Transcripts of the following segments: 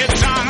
It's on.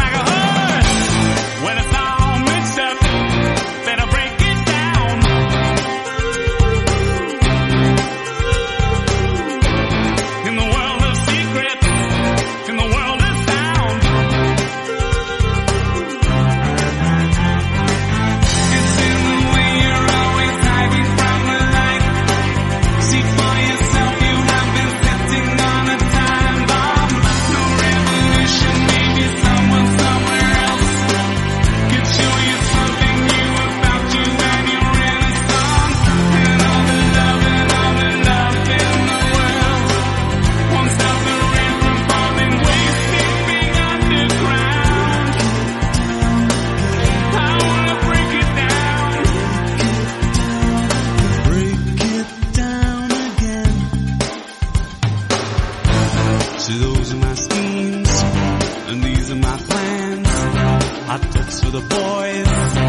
The boys.